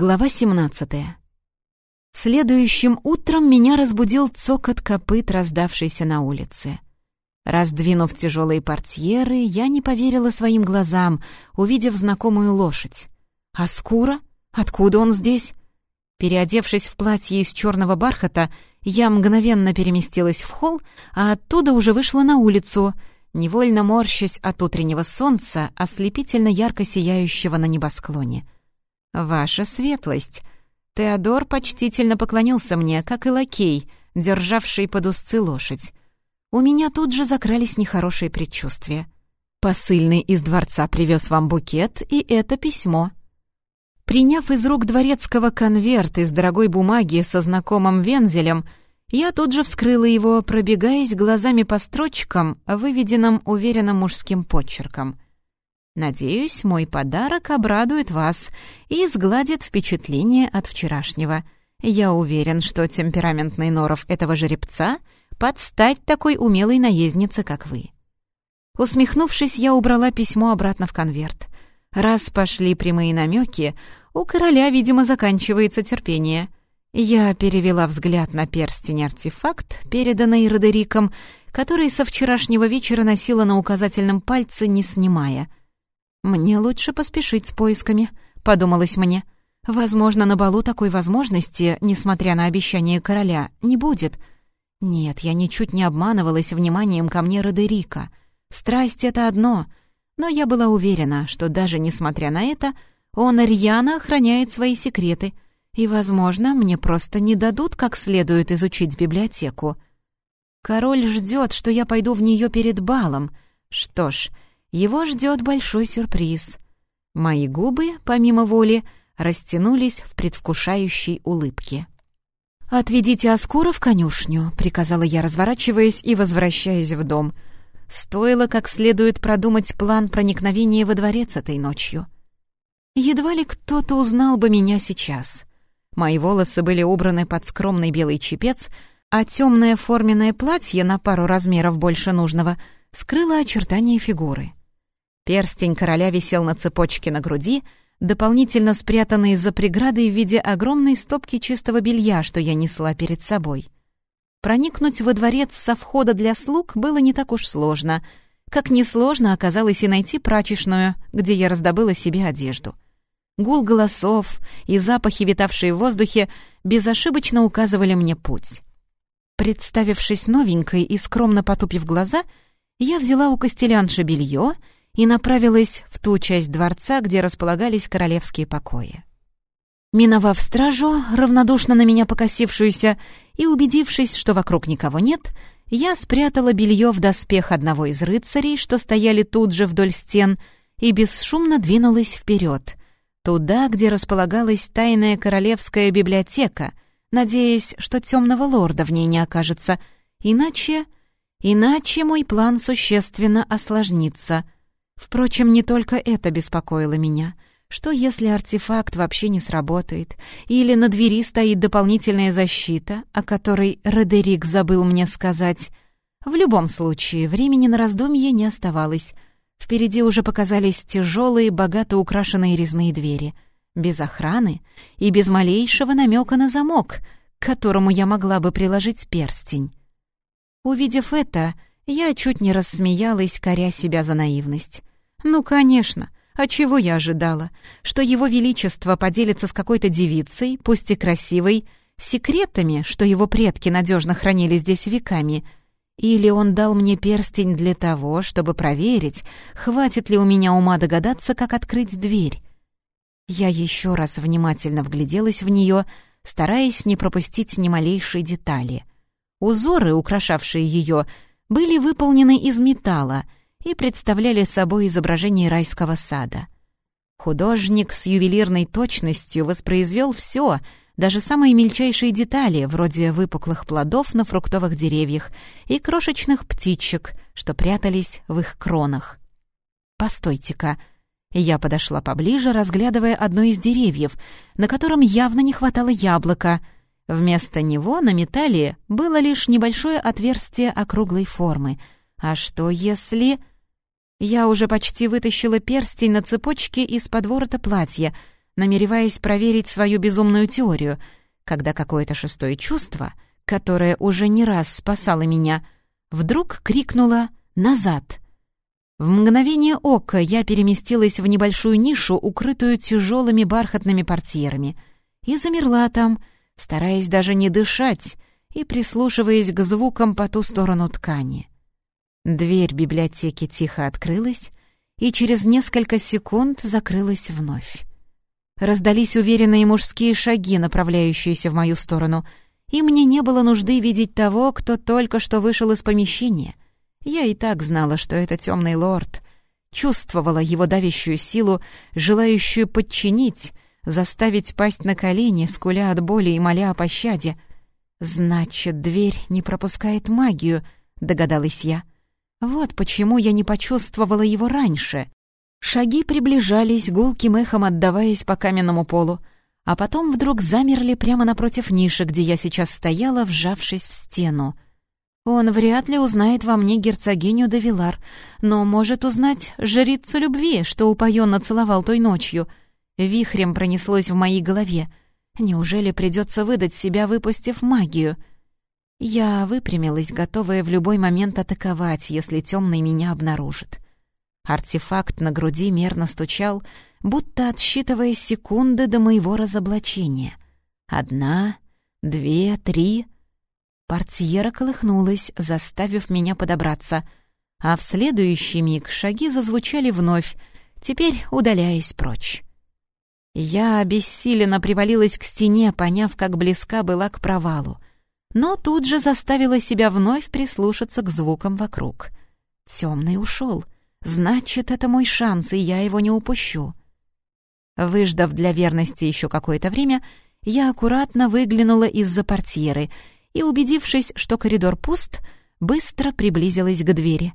Глава 17. Следующим утром меня разбудил цокот копыт, раздавшийся на улице. Раздвинув тяжелые портьеры, я не поверила своим глазам, увидев знакомую лошадь. А Скура? Откуда он здесь? Переодевшись в платье из черного бархата, я мгновенно переместилась в холл, а оттуда уже вышла на улицу, невольно морщась от утреннего солнца, ослепительно ярко сияющего на небосклоне — «Ваша светлость!» Теодор почтительно поклонился мне, как и лакей, державший под узцы лошадь. У меня тут же закрались нехорошие предчувствия. Посыльный из дворца привез вам букет и это письмо. Приняв из рук дворецкого конверт из дорогой бумаги со знакомым вензелем, я тут же вскрыла его, пробегаясь глазами по строчкам, выведенным уверенным мужским почерком — Надеюсь, мой подарок обрадует вас и сгладит впечатление от вчерашнего. Я уверен, что темпераментный норов этого жеребца подстать такой умелой наезднице, как вы». Усмехнувшись, я убрала письмо обратно в конверт. Раз пошли прямые намеки, у короля, видимо, заканчивается терпение. Я перевела взгляд на перстень-артефакт, переданный Родериком, который со вчерашнего вечера носила на указательном пальце, не снимая — «Мне лучше поспешить с поисками», — подумалось мне. «Возможно, на балу такой возможности, несмотря на обещание короля, не будет». Нет, я ничуть не обманывалась вниманием ко мне Родерика. Страсть — это одно, но я была уверена, что даже несмотря на это, он рьяно охраняет свои секреты, и, возможно, мне просто не дадут как следует изучить библиотеку. Король ждет, что я пойду в нее перед балом. Что ж, его ждет большой сюрприз. Мои губы, помимо воли, растянулись в предвкушающей улыбке. «Отведите Аскура в конюшню», — приказала я, разворачиваясь и возвращаясь в дом. Стоило как следует продумать план проникновения во дворец этой ночью. Едва ли кто-то узнал бы меня сейчас. Мои волосы были убраны под скромный белый чепец, а темное форменное платье на пару размеров больше нужного скрыло очертания фигуры. Перстень короля висел на цепочке на груди, дополнительно спрятанный за преградой в виде огромной стопки чистого белья, что я несла перед собой. Проникнуть во дворец со входа для слуг было не так уж сложно. Как несложно оказалось и найти прачечную, где я раздобыла себе одежду. Гул голосов и запахи, витавшие в воздухе, безошибочно указывали мне путь. Представившись новенькой и скромно потупив глаза, я взяла у костелянши белье — и направилась в ту часть дворца, где располагались королевские покои. Миновав стражу, равнодушно на меня покосившуюся, и убедившись, что вокруг никого нет, я спрятала белье в доспех одного из рыцарей, что стояли тут же вдоль стен, и бесшумно двинулась вперед, туда, где располагалась тайная королевская библиотека, надеясь, что темного лорда в ней не окажется, иначе... Иначе мой план существенно осложнится — Впрочем, не только это беспокоило меня. Что если артефакт вообще не сработает? Или на двери стоит дополнительная защита, о которой Родерик забыл мне сказать? В любом случае, времени на раздумье не оставалось. Впереди уже показались тяжелые, богато украшенные резные двери. Без охраны и без малейшего намека на замок, к которому я могла бы приложить перстень. Увидев это, я чуть не рассмеялась, коря себя за наивность. Ну, конечно. А чего я ожидала? Что его величество поделится с какой-то девицей, пусть и красивой, секретами, что его предки надежно хранили здесь веками. Или он дал мне перстень для того, чтобы проверить, хватит ли у меня ума догадаться, как открыть дверь. Я еще раз внимательно вгляделась в нее, стараясь не пропустить ни малейшей детали. Узоры, украшавшие ее, были выполнены из металла — и представляли собой изображение райского сада. Художник с ювелирной точностью воспроизвел все, даже самые мельчайшие детали, вроде выпуклых плодов на фруктовых деревьях и крошечных птичек, что прятались в их кронах. «Постойте-ка!» Я подошла поближе, разглядывая одно из деревьев, на котором явно не хватало яблока. Вместо него на металле было лишь небольшое отверстие округлой формы. А что если... Я уже почти вытащила перстень на цепочке из-под ворота платья, намереваясь проверить свою безумную теорию, когда какое-то шестое чувство, которое уже не раз спасало меня, вдруг крикнуло «назад!». В мгновение ока я переместилась в небольшую нишу, укрытую тяжелыми бархатными портьерами, и замерла там, стараясь даже не дышать и прислушиваясь к звукам по ту сторону ткани. Дверь библиотеки тихо открылась и через несколько секунд закрылась вновь. Раздались уверенные мужские шаги, направляющиеся в мою сторону, и мне не было нужды видеть того, кто только что вышел из помещения. Я и так знала, что это темный лорд. Чувствовала его давящую силу, желающую подчинить, заставить пасть на колени, скуля от боли и моля о пощаде. «Значит, дверь не пропускает магию», — догадалась я. Вот почему я не почувствовала его раньше. Шаги приближались, гулким эхом отдаваясь по каменному полу, а потом вдруг замерли прямо напротив ниши, где я сейчас стояла, вжавшись в стену. Он вряд ли узнает во мне герцогиню де Вилар, но может узнать жрицу любви, что упоенно целовал той ночью. Вихрем пронеслось в моей голове. Неужели придется выдать себя, выпустив магию — я выпрямилась, готовая в любой момент атаковать, если темный меня обнаружит. Артефакт на груди мерно стучал, будто отсчитывая секунды до моего разоблачения. Одна, две, три. Портьера колыхнулась, заставив меня подобраться, а в следующий миг шаги зазвучали вновь, теперь удаляясь прочь. Я обессиленно привалилась к стене, поняв, как близка была к провалу — но тут же заставила себя вновь прислушаться к звукам вокруг. Темный ушел. Значит, это мой шанс, и я его не упущу. Выждав для верности еще какое-то время, я аккуратно выглянула из-за портьеры и, убедившись, что коридор пуст, быстро приблизилась к двери.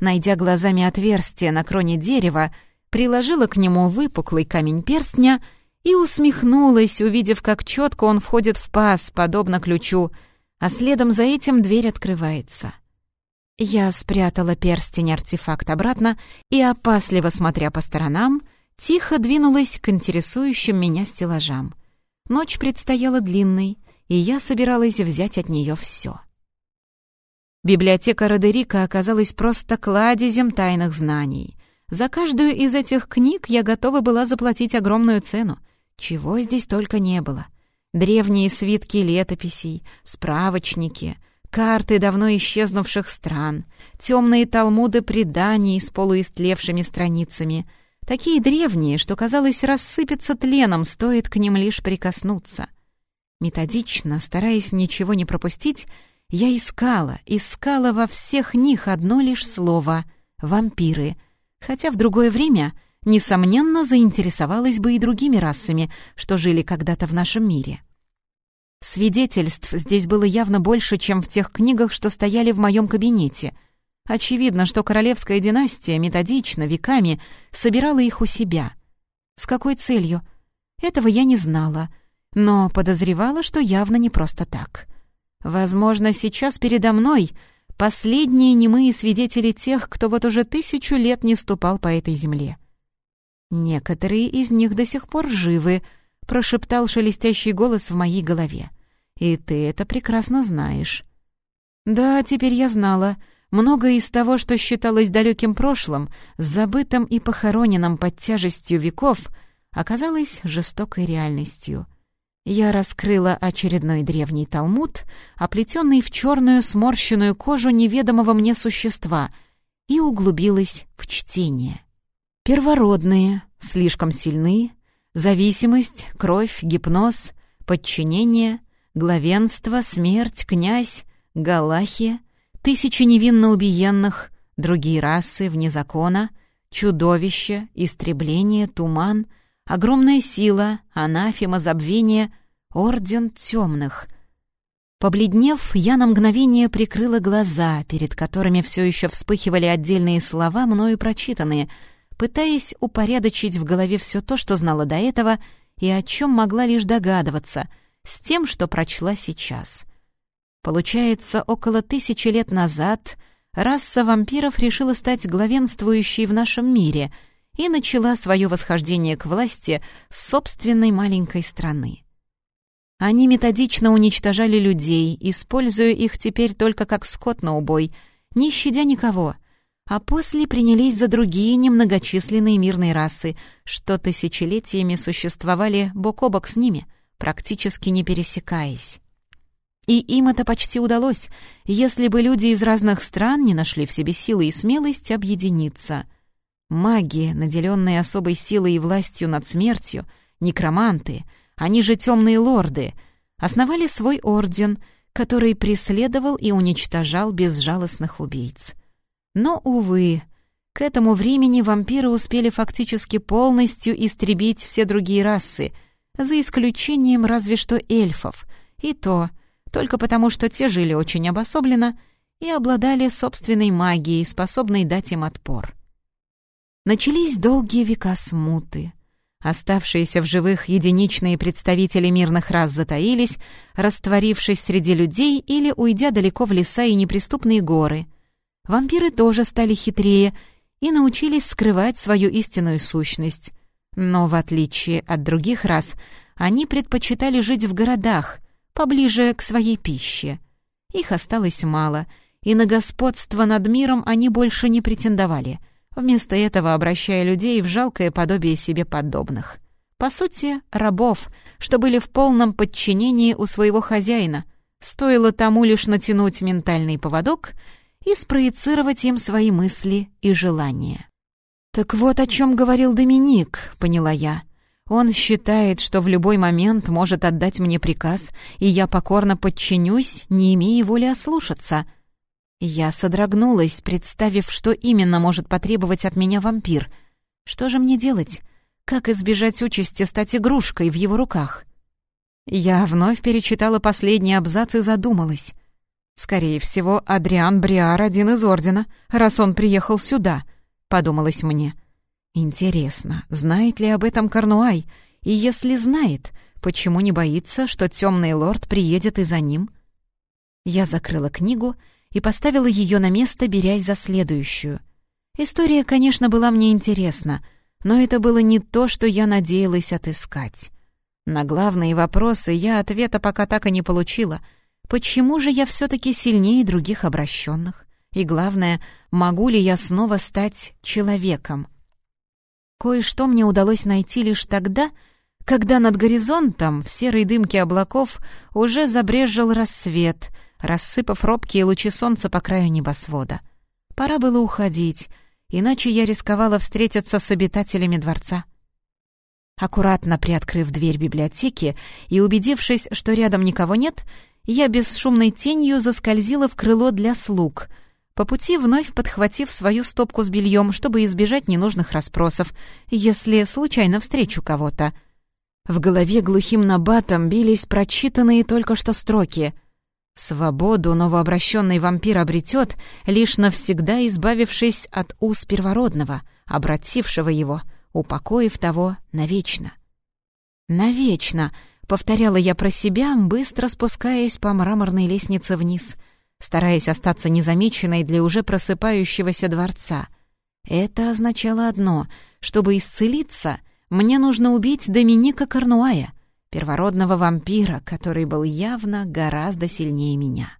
Найдя глазами отверстие на кроне дерева, приложила к нему выпуклый камень перстня — и усмехнулась, увидев, как четко он входит в паз, подобно ключу, а следом за этим дверь открывается. Я спрятала перстень-артефакт обратно и, опасливо смотря по сторонам, тихо двинулась к интересующим меня стеллажам. Ночь предстояла длинной, и я собиралась взять от нее все. Библиотека Родерика оказалась просто кладезем тайных знаний. За каждую из этих книг я готова была заплатить огромную цену, чего здесь только не было. Древние свитки летописей, справочники, карты давно исчезнувших стран, темные талмуды преданий с полуистлевшими страницами, такие древние, что, казалось, рассыпется тленом, стоит к ним лишь прикоснуться. Методично, стараясь ничего не пропустить, я искала, искала во всех них одно лишь слово — «вампиры», хотя в другое время — несомненно, заинтересовалась бы и другими расами, что жили когда-то в нашем мире. Свидетельств здесь было явно больше, чем в тех книгах, что стояли в моем кабинете. Очевидно, что королевская династия методично, веками собирала их у себя. С какой целью? Этого я не знала, но подозревала, что явно не просто так. Возможно, сейчас передо мной последние немые свидетели тех, кто вот уже тысячу лет не ступал по этой земле. «Некоторые из них до сих пор живы», — прошептал шелестящий голос в моей голове. «И ты это прекрасно знаешь». «Да, теперь я знала. Многое из того, что считалось далеким прошлым, забытым и похороненным под тяжестью веков, оказалось жестокой реальностью». Я раскрыла очередной древний талмуд, оплетенный в черную сморщенную кожу неведомого мне существа, и углубилась в чтение. Первородные, слишком сильны, зависимость, кровь, гипноз, подчинение, главенство, смерть, князь, галахи, тысячи невинно убиенных, другие расы вне закона, чудовище, истребление, туман, огромная сила, анафема, забвение, орден темных. Побледнев, я на мгновение прикрыла глаза, перед которыми все еще вспыхивали отдельные слова, мною прочитанные — пытаясь упорядочить в голове все то, что знала до этого и о чем могла лишь догадываться, с тем, что прочла сейчас. Получается, около тысячи лет назад раса вампиров решила стать главенствующей в нашем мире, и начала свое восхождение к власти собственной маленькой страны. Они методично уничтожали людей, используя их теперь только как скот на убой, не щадя никого, а после принялись за другие немногочисленные мирные расы, что тысячелетиями существовали бок о бок с ними, практически не пересекаясь. И им это почти удалось, если бы люди из разных стран не нашли в себе силы и смелость объединиться. Маги, наделенные особой силой и властью над смертью, некроманты, они же темные лорды, основали свой орден, который преследовал и уничтожал безжалостных убийц. Но, увы, к этому времени вампиры успели фактически полностью истребить все другие расы, за исключением разве что эльфов, и то — только потому, что те жили очень обособленно и обладали собственной магией, способной дать им отпор. Начались долгие века смуты. Оставшиеся в живых единичные представители мирных рас затаились, растворившись среди людей или уйдя далеко в леса и неприступные горы. Вампиры тоже стали хитрее и научились скрывать свою истинную сущность. Но в отличие от других рас, они предпочитали жить в городах, поближе к своей пище. Их осталось мало, и на господство над миром они больше не претендовали, вместо этого обращая людей в жалкое подобие себе подобных. По сути, рабов, что были в полном подчинении у своего хозяина. Стоило тому лишь натянуть ментальный поводок и спроецировать им свои мысли и желания. «Так вот о чем говорил Доминик», — поняла я. Он считает, что в любой момент может отдать мне приказ, и я покорно подчинюсь, не имея воли ослушаться. Я содрогнулась, представив, что именно может потребовать от меня вампир. Что же мне делать? Как избежать участи стать игрушкой в его руках? Я вновь перечитала последний абзац и задумалась. «Скорее всего, Адриан Бриар один из Ордена, раз он приехал сюда», — подумалось мне. — Интересно, знает ли об этом Корнуай? И если знает, почему не боится, что темный лорд приедет и за ним? Я закрыла книгу и поставила ее на место, берясь за следующую. История, конечно, была мне интересна, но это было не то, что я надеялась отыскать. На главные вопросы я ответа пока так и не получила. Почему же я все-таки сильнее других обращенных? И главное, могу ли я снова стать человеком? Кое-что мне удалось найти лишь тогда, когда над горизонтом в серой дымке облаков уже забрежил рассвет, рассыпав робкие лучи солнца по краю небосвода. Пора было уходить, иначе я рисковала встретиться с обитателями дворца. Аккуратно приоткрыв дверь библиотеки и убедившись, что рядом никого нет, я бесшумной тенью заскользила в крыло для слуг — по пути вновь подхватив свою стопку с бельем, чтобы избежать ненужных расспросов, если случайно встречу кого-то. В голове глухим набатом бились прочитанные только что строки. «Свободу новообращенный вампир обретет, лишь навсегда избавившись от уз первородного, обратившего его, упокоив того навечно». «Навечно!» — повторяла я про себя, быстро спускаясь по мраморной лестнице вниз — стараясь остаться незамеченной для уже просыпающегося дворца. Это означало одно — чтобы исцелиться, мне нужно убить Доминика Корнуая, первородного вампира, который был явно гораздо сильнее меня.